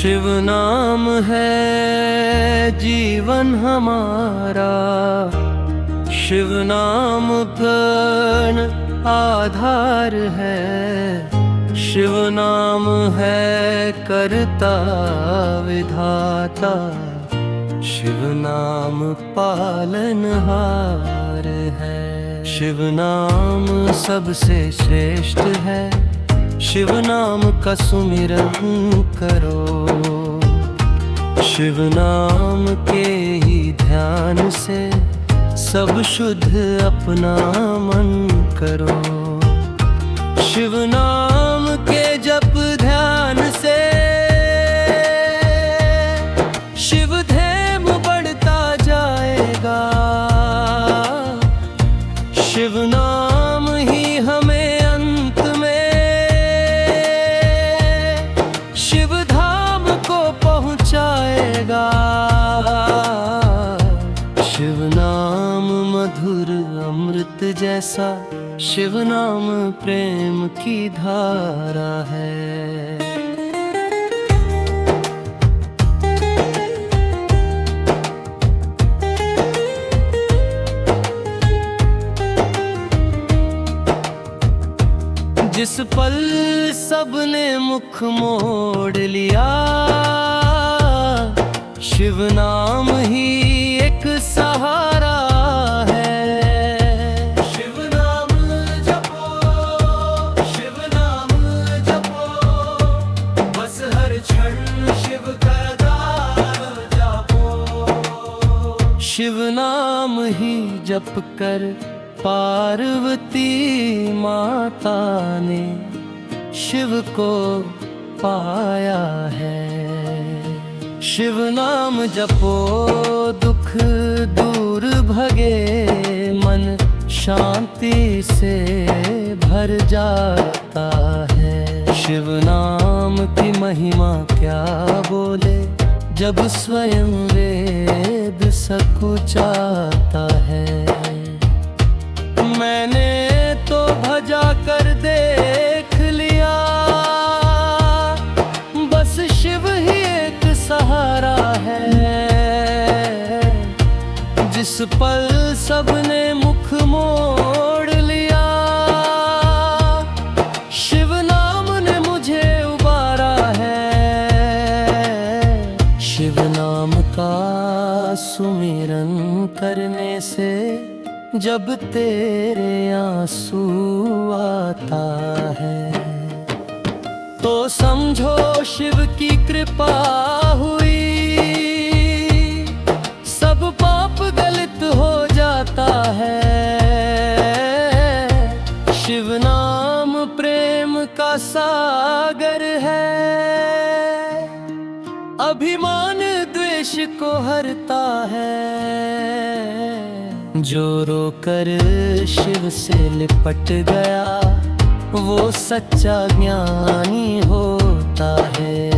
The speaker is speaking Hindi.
शिव नाम है, जीवन हमारा। शिव नाम प्रण आधार है, शिव नाम है करता विधाता। शिव नाम पालनहार है, शिव नाम सबसे श्रेष्ठ है। शिव नाम का सुमिरन करो। शिव नाम के ही ध्यान से सब शुद्ध अपना मन करो। शिव नाम पहुंचाएगा शिव नाम मधुर अमृत जैसा, शिव नाम प्रेम की धारा है। जिस पल सबने मुख मोड़ लिया शिव नाम ही एक सहारा है। शिव नाम जपो शिव नाम जपो। बस हर क्षण शिव का जापो। शिव नाम ही जप कर पार्वती माता ने शिव को पाया है। शिव नाम जपो, दुख दूर भगे मन, शांति से भर जाता है। शिव नाम की महिमा क्या बोले? जब स्वयं वेद सकुचाता है। मैंने तो भजा कर देख लिया, बस शिव ही सहारा है, जिस पल सबने मुख मोड़ लिया। शिव नाम ने मुझे उबारा है, शिव नाम का सुमिरन करने से जब तेरे आँसू आता है तो समझो शिव की कृपा शिव नाम प्रेम का सागर है। अभिमान द्वेष को हरता है। जो रोकर शिव से लिपट गया, वो सच्चा ज्ञानी होता है।